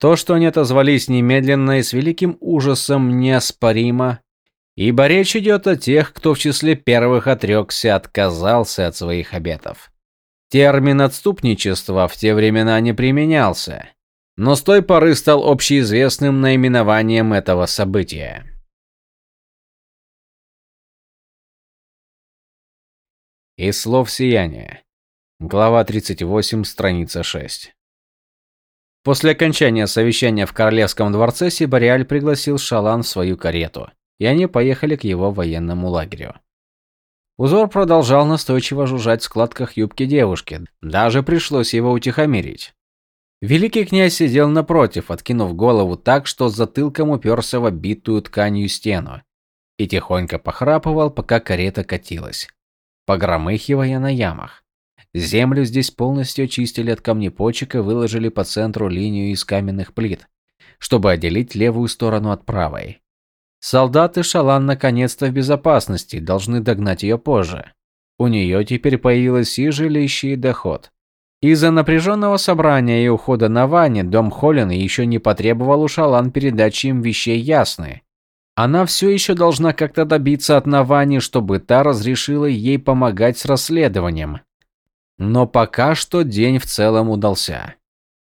То, что они отозвались немедленно и с великим ужасом неоспоримо, ибо речь идет о тех, кто в числе первых отрекся, отказался от своих обетов. Термин «отступничество» в те времена не применялся, но с той поры стал общеизвестным наименованием этого события. Из слов сияния. Глава 38, страница 6. После окончания совещания в королевском дворце Сибариаль пригласил Шалан в свою карету, и они поехали к его военному лагерю. Узор продолжал настойчиво жужжать в складках юбки девушки, даже пришлось его утихомирить. Великий князь сидел напротив, откинув голову так, что затылком уперся в обитую тканью стену, и тихонько похрапывал, пока карета катилась погромыхивая на ямах. Землю здесь полностью очистили от камнепочек и выложили по центру линию из каменных плит, чтобы отделить левую сторону от правой. Солдаты Шалан наконец-то в безопасности, должны догнать ее позже. У нее теперь появилось и жилище, и доход. Из-за напряженного собрания и ухода на Ване дом Холлин еще не потребовал у Шалан передачи им вещей ясные. Она все еще должна как-то добиться от Навани, чтобы та разрешила ей помогать с расследованием. Но пока что день в целом удался.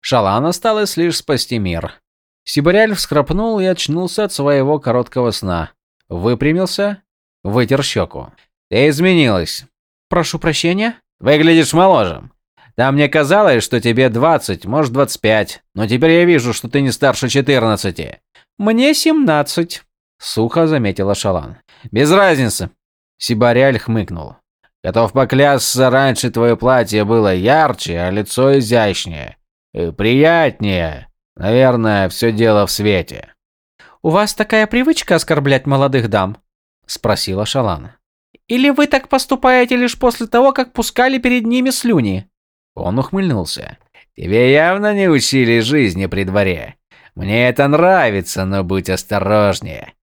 Шалан осталось лишь спасти мир. Сибиряль всхрапнул и очнулся от своего короткого сна. Выпрямился, вытер щеку. «Ты изменилась». «Прошу прощения?» «Выглядишь моложе. Да мне казалось, что тебе 20, может 25, но теперь я вижу, что ты не старше 14. Мне 17. Сухо заметила Шалан. «Без разницы!» Сибаряль хмыкнул. «Готов поклясться, раньше твое платье было ярче, а лицо изящнее. И приятнее. Наверное, все дело в свете». «У вас такая привычка оскорблять молодых дам?» Спросила Шалан. «Или вы так поступаете лишь после того, как пускали перед ними слюни?» Он ухмыльнулся. «Тебе явно не учили жизни при дворе. Мне это нравится, но будь осторожнее.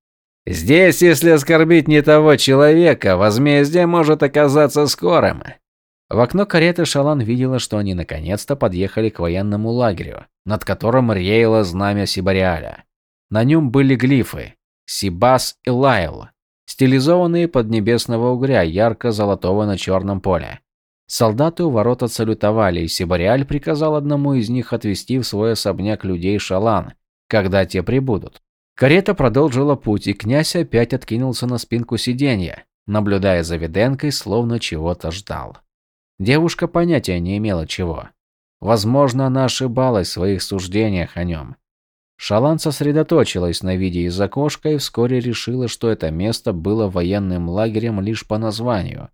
Здесь, если оскорбить не того человека, возмездие может оказаться скорым. В окно кареты Шалан видела, что они наконец-то подъехали к военному лагерю, над которым реяло знамя Сибариаля. На нем были глифы «Сибас» и «Лайл», стилизованные под небесного угря, ярко-золотого на черном поле. Солдаты у ворот отсалютовали, и Сибариаль приказал одному из них отвезти в свой особняк людей Шалан, когда те прибудут. Карета продолжила путь, и князь опять откинулся на спинку сиденья, наблюдая за Виденкой, словно чего-то ждал. Девушка понятия не имела чего. Возможно, она ошибалась в своих суждениях о нем. Шалан сосредоточилась на виде из окошка и вскоре решила, что это место было военным лагерем лишь по названию.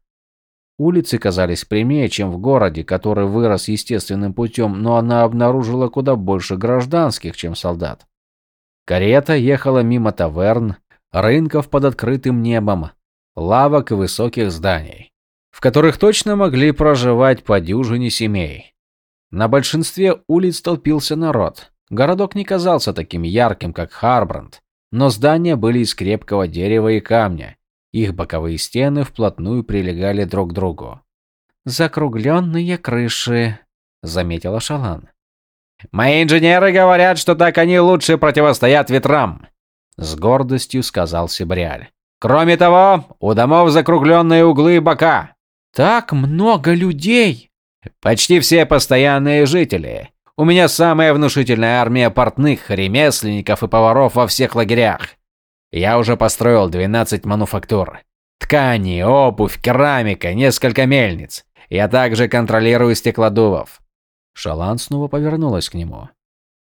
Улицы казались прямее, чем в городе, который вырос естественным путем, но она обнаружила куда больше гражданских, чем солдат. Карета ехала мимо таверн, рынков под открытым небом, лавок и высоких зданий, в которых точно могли проживать по дюжине семей. На большинстве улиц толпился народ. Городок не казался таким ярким, как Харбранд, но здания были из крепкого дерева и камня. Их боковые стены вплотную прилегали друг к другу. «Закругленные крыши», — заметила Шалан. Мои инженеры говорят, что так они лучше противостоят ветрам, с гордостью сказал Сибриаль. Кроме того, у домов закругленные углы и бока. Так много людей. Почти все постоянные жители. У меня самая внушительная армия портных, ремесленников и поваров во всех лагерях. Я уже построил 12 мануфактур. Ткани, обувь, керамика, несколько мельниц. Я также контролирую стеклодувов. Шалан снова повернулась к нему.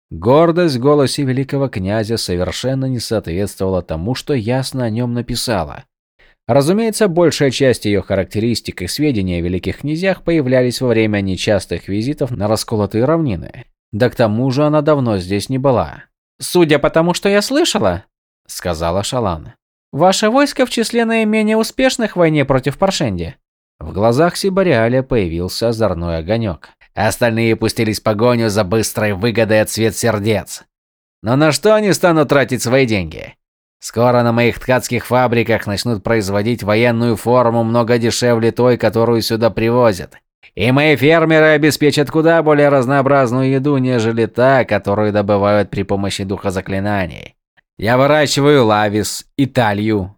Гордость в голосе великого князя совершенно не соответствовала тому, что ясно о нем написала. Разумеется, большая часть ее характеристик и сведений о великих князьях появлялись во время нечастых визитов на расколотые равнины. Да к тому же она давно здесь не была. «Судя по тому, что я слышала», — сказала Шалан, — «ваше войско в числе наименее успешных в войне против Паршенди». В глазах Сибариаля появился озорной огонек. Остальные пустились в погоню за быстрой выгодой от свет сердец. Но на что они станут тратить свои деньги? Скоро на моих ткацких фабриках начнут производить военную форму много дешевле той, которую сюда привозят. И мои фермеры обеспечат куда более разнообразную еду, нежели та, которую добывают при помощи духа заклинаний. Я выращиваю лавис, италью.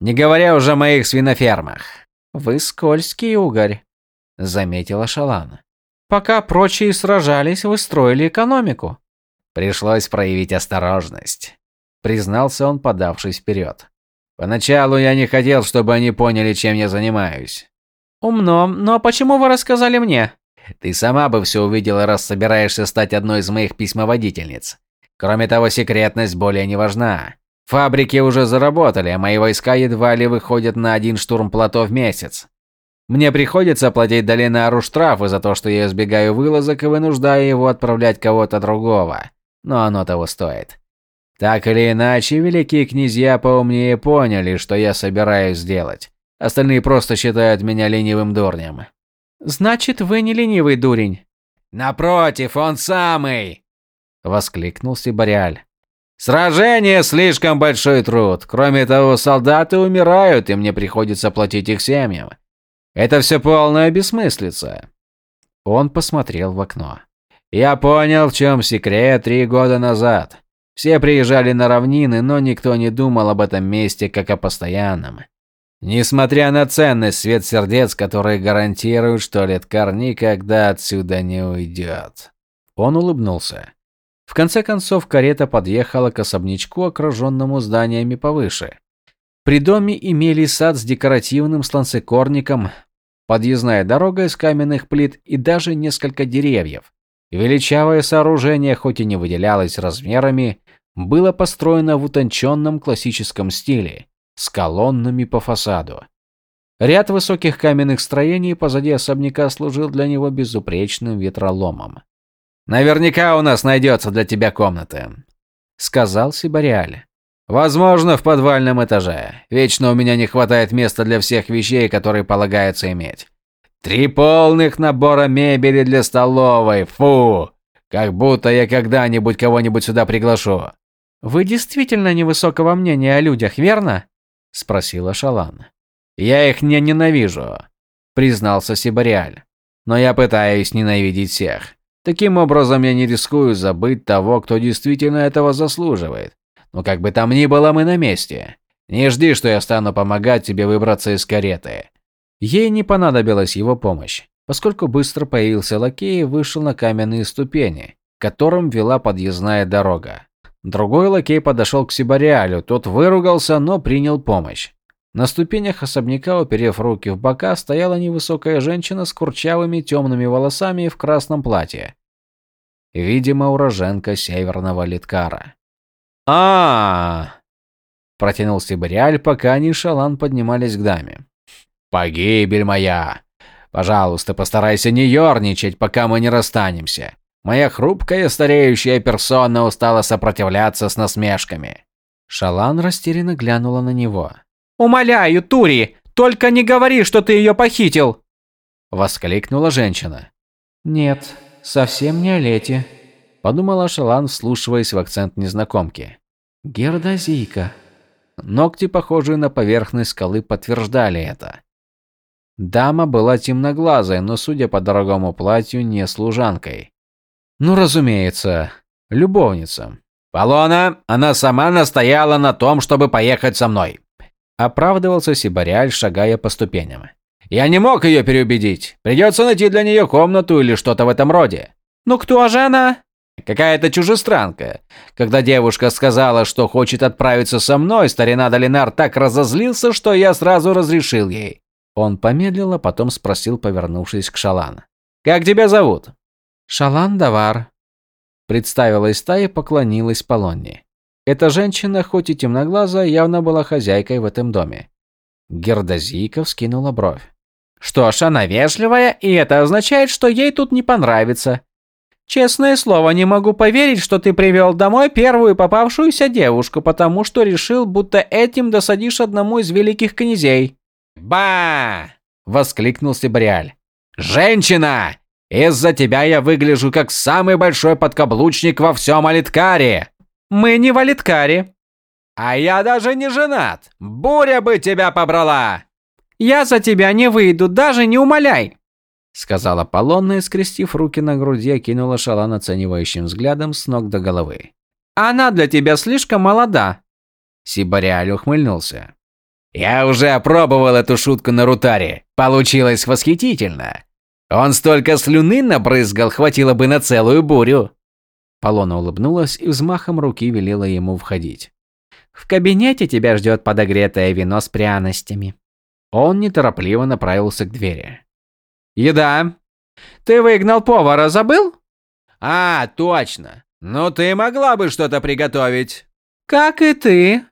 Не говоря уже о моих свинофермах. Вы скользкий угорь, заметила Шалан. Пока прочие сражались, вы строили экономику. Пришлось проявить осторожность, признался он, подавшись вперед. Поначалу я не хотел, чтобы они поняли, чем я занимаюсь. Умно, но почему вы рассказали мне? Ты сама бы все увидела, раз собираешься стать одной из моих письмоводительниц. Кроме того, секретность более не важна. Фабрики уже заработали, а мои войска едва ли выходят на один штурм плато в месяц. Мне приходится платить Долинару штрафы за то, что я избегаю вылазок и вынуждаю его отправлять кого-то другого. Но оно того стоит. Так или иначе, великие князья поумнее поняли, что я собираюсь сделать. Остальные просто считают меня ленивым дурнем. Значит, вы не ленивый дурень. Напротив, он самый! Воскликнул Сибариаль. Сражение слишком большой труд. Кроме того, солдаты умирают, и мне приходится платить их семьям. Это все полная бессмыслица. Он посмотрел в окно. Я понял, в чем секрет три года назад. Все приезжали на равнины, но никто не думал об этом месте как о постоянном. Несмотря на ценность свет сердец, которые гарантируют, что Леткар никогда отсюда не уйдет. Он улыбнулся. В конце концов карета подъехала к особнячку, окруженному зданиями повыше. При доме имели сад с декоративным сланцекорником, подъездная дорога из каменных плит и даже несколько деревьев. Величавое сооружение, хоть и не выделялось размерами, было построено в утонченном классическом стиле, с колоннами по фасаду. Ряд высоких каменных строений позади особняка служил для него безупречным ветроломом. «Наверняка у нас найдется для тебя комната», — сказал Сибариаль. «Возможно, в подвальном этаже. Вечно у меня не хватает места для всех вещей, которые полагается иметь. Три полных набора мебели для столовой. Фу! Как будто я когда-нибудь кого-нибудь сюда приглашу». «Вы действительно невысокого мнения о людях, верно?» – спросила Шалан. «Я их не ненавижу», – признался Сибариаль. «Но я пытаюсь ненавидеть всех. Таким образом, я не рискую забыть того, кто действительно этого заслуживает. Но как бы там ни было, мы на месте. Не жди, что я стану помогать тебе выбраться из кареты». Ей не понадобилась его помощь, поскольку быстро появился лакей и вышел на каменные ступени, к которым вела подъездная дорога. Другой лакей подошел к Сибариалю, тот выругался, но принял помощь. На ступенях особняка, уперев руки в бока, стояла невысокая женщина с курчавыми темными волосами и в красном платье. Видимо, уроженка северного Литкара. А, протянул Сибариаль, пока они Шалан поднимались к даме. «Погибель моя! Пожалуйста, постарайся не ерничать, пока мы не расстанемся. Моя хрупкая стареющая персона устала сопротивляться с насмешками. Шалан растерянно глянула на него. «Умоляю, Тури, только не говори, что ты ее похитил!» Воскликнула женщина. «Нет, совсем не о лете», – подумала Шалан, вслушиваясь в акцент незнакомки. «Гердозийка». Ногти, похожие на поверхность скалы, подтверждали это. Дама была темноглазой, но, судя по дорогому платью, не служанкой. Ну, разумеется, любовница. Полона, она сама настояла на том, чтобы поехать со мной. Оправдывался Сибариаль, шагая по ступеням. Я не мог ее переубедить. Придется найти для нее комнату или что-то в этом роде. Ну кто же она? Какая-то чужестранка. Когда девушка сказала, что хочет отправиться со мной, старина Долинар так разозлился, что я сразу разрешил ей. Он помедлил, а потом спросил, повернувшись к Шалан. «Как тебя зовут?» Шалан Давар. Представилась та и поклонилась Полонне. Эта женщина, хоть и темноглазая, явно была хозяйкой в этом доме. Гердозийка вскинула бровь. Что ж, она вежливая, и это означает, что ей тут не понравится. Честное слово, не могу поверить, что ты привел домой первую попавшуюся девушку, потому что решил, будто этим досадишь одному из великих князей. «Ба!» – воскликнул Сибриаль. «Женщина! Из-за тебя я выгляжу как самый большой подкаблучник во всем Алиткаре. Мы не в Алиткаре. А я даже не женат. Буря бы тебя побрала. Я за тебя не выйду, даже не умоляй. Сказала Полонна и, скрестив руки на груди, кинула Шалан оценивающим взглядом с ног до головы. «Она для тебя слишком молода!» Сибариаль ухмыльнулся. «Я уже опробовал эту шутку на Рутаре. Получилось восхитительно. Он столько слюны набрызгал, хватило бы на целую бурю». Полона улыбнулась и взмахом руки велела ему входить. «В кабинете тебя ждет подогретое вино с пряностями». Он неторопливо направился к двери. «Еда. Ты выгнал повара, забыл?» «А, точно. Ну ты могла бы что-то приготовить». «Как и ты».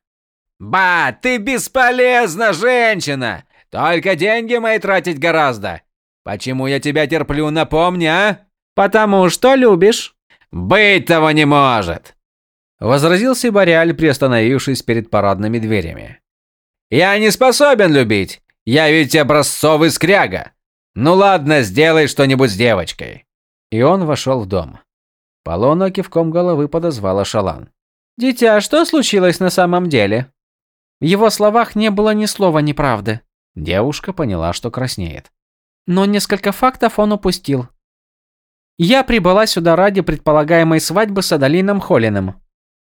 «Ба, ты бесполезна, женщина! Только деньги мои тратить гораздо. Почему я тебя терплю, напомни, а?» «Потому что любишь». «Быть того не может!» Возразил Сибариаль, приостановившись перед парадными дверями. «Я не способен любить. Я ведь образцовый скряга. Ну ладно, сделай что-нибудь с девочкой. И он вошел в дом. Полона кивком головы подозвала Шалан. «Дитя, что случилось на самом деле?» В его словах не было ни слова неправды. Девушка поняла, что краснеет. Но несколько фактов он упустил. Я прибыла сюда ради предполагаемой свадьбы с Адалином Холиным.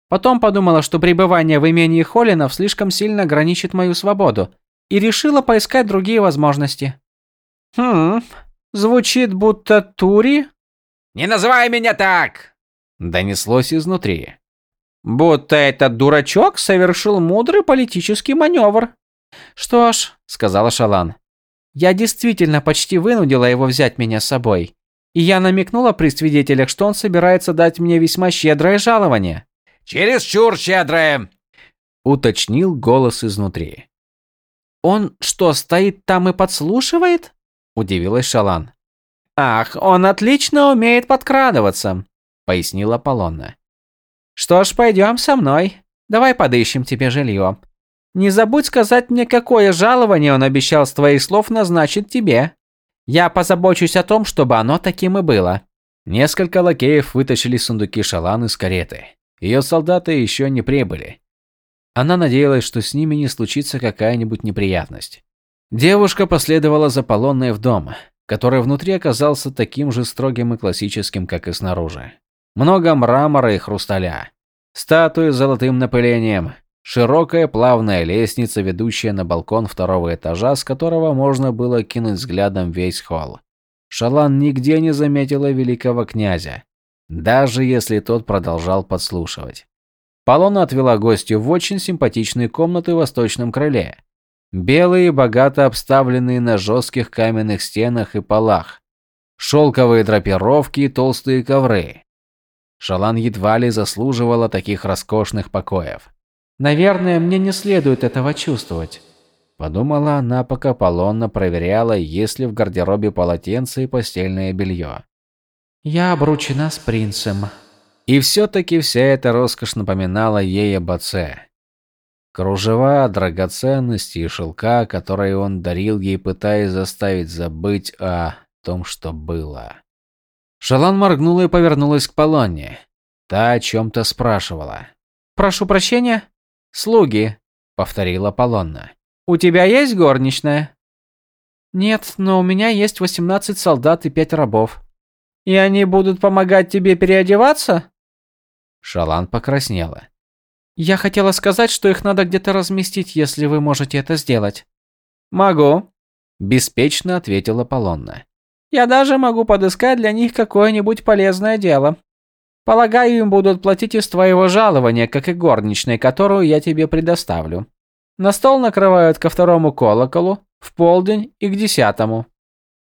Потом подумала, что пребывание в имении Холинов слишком сильно ограничит мою свободу, и решила поискать другие возможности. «Хм, звучит будто Тури?» «Не называй меня так!» Донеслось изнутри. «Будто этот дурачок совершил мудрый политический маневр». «Что ж», — сказала Шалан, — «я действительно почти вынудила его взять меня с собой. И я намекнула при свидетелях, что он собирается дать мне весьма щедрое жалование». «Чересчур щедрое!» — уточнил голос изнутри. «Он что, стоит там и подслушивает?» – удивилась Шалан. «Ах, он отлично умеет подкрадываться», – пояснила Полонна. «Что ж, пойдем со мной. Давай подыщем тебе жилье. Не забудь сказать мне, какое жалование он обещал с твоих слов назначить тебе. Я позабочусь о том, чтобы оно таким и было». Несколько лакеев вытащили сундуки Шалан из кареты. Ее солдаты еще не прибыли. Она надеялась, что с ними не случится какая-нибудь неприятность. Девушка последовала за Полонной в дом, который внутри оказался таким же строгим и классическим, как и снаружи. Много мрамора и хрусталя, статуи с золотым напылением, широкая плавная лестница, ведущая на балкон второго этажа, с которого можно было кинуть взглядом весь холл. Шалан нигде не заметила великого князя, даже если тот продолжал подслушивать. Полона отвела гостью в очень симпатичные комнаты в восточном крыле, Белые, богато обставленные на жестких каменных стенах и полах. Шелковые драпировки и толстые ковры. Шалан едва ли заслуживала таких роскошных покоев. «Наверное, мне не следует этого чувствовать», – подумала она, пока Полонна проверяла, есть ли в гардеробе полотенце и постельное белье. «Я обручена с принцем». И все-таки вся эта роскошь напоминала ей об отце. Кружева, драгоценности и шелка, которые он дарил ей, пытаясь заставить забыть о том, что было. Шалан моргнула и повернулась к Полонне. Та о чем-то спрашивала. «Прошу прощения?» «Слуги», — повторила Полонна. «У тебя есть горничная?» «Нет, но у меня есть 18 солдат и 5 рабов». «И они будут помогать тебе переодеваться?» Шалан покраснела. Я хотела сказать, что их надо где-то разместить, если вы можете это сделать. Могу, беспечно ответила Полонна. Я даже могу подыскать для них какое-нибудь полезное дело. Полагаю, им будут платить из твоего жалования, как и горничной, которую я тебе предоставлю. На стол накрывают ко второму колоколу, в полдень и к десятому.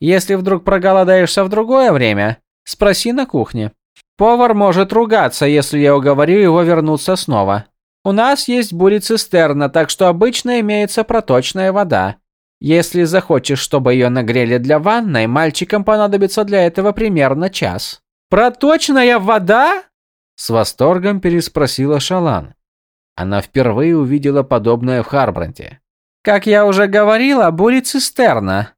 Если вдруг проголодаешься в другое время, спроси на кухне. Повар может ругаться, если я уговорю его вернуться снова. У нас есть бури-цистерна, так что обычно имеется проточная вода. Если захочешь, чтобы ее нагрели для ванной, мальчикам понадобится для этого примерно час. Проточная вода? С восторгом переспросила Шалан. Она впервые увидела подобное в Харбранте. Как я уже говорила, бури-цистерна.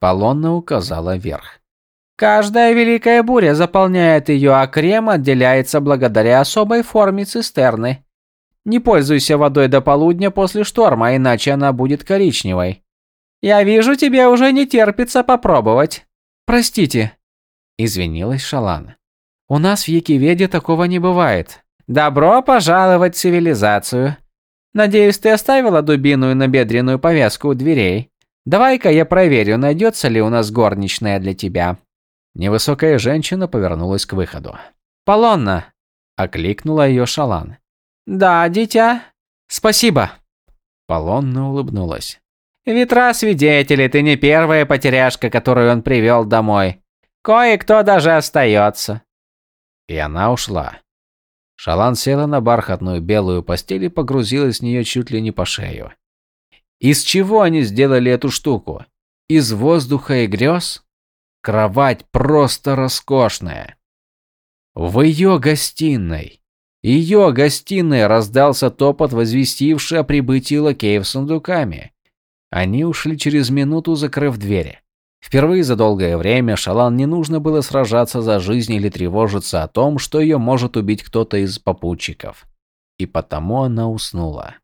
Полонна указала вверх. Каждая великая буря заполняет ее, а крем отделяется благодаря особой форме цистерны. Не пользуйся водой до полудня после шторма, иначе она будет коричневой. Я вижу, тебе уже не терпится попробовать. простите», – извинилась Шалан. «У нас в Якиведе такого не бывает. Добро пожаловать в цивилизацию. Надеюсь, ты оставила дубину и набедренную повязку у дверей. Давай-ка я проверю, найдется ли у нас горничная для тебя». Невысокая женщина повернулась к выходу. «Полонна!» – окликнула ее Шалан. «Да, дитя. Спасибо». Полонна улыбнулась. «Ветра свидетели, ты не первая потеряшка, которую он привел домой. Кое-кто даже остается». И она ушла. Шалан села на бархатную белую постель и погрузилась в нее чуть ли не по шею. Из чего они сделали эту штуку? Из воздуха и грез? Кровать просто роскошная. В ее гостиной. Ее гостиной раздался топот, возвестивший о прибытии лакеев с сундуками. Они ушли через минуту, закрыв двери. Впервые за долгое время Шалан не нужно было сражаться за жизнь или тревожиться о том, что ее может убить кто-то из попутчиков. И потому она уснула.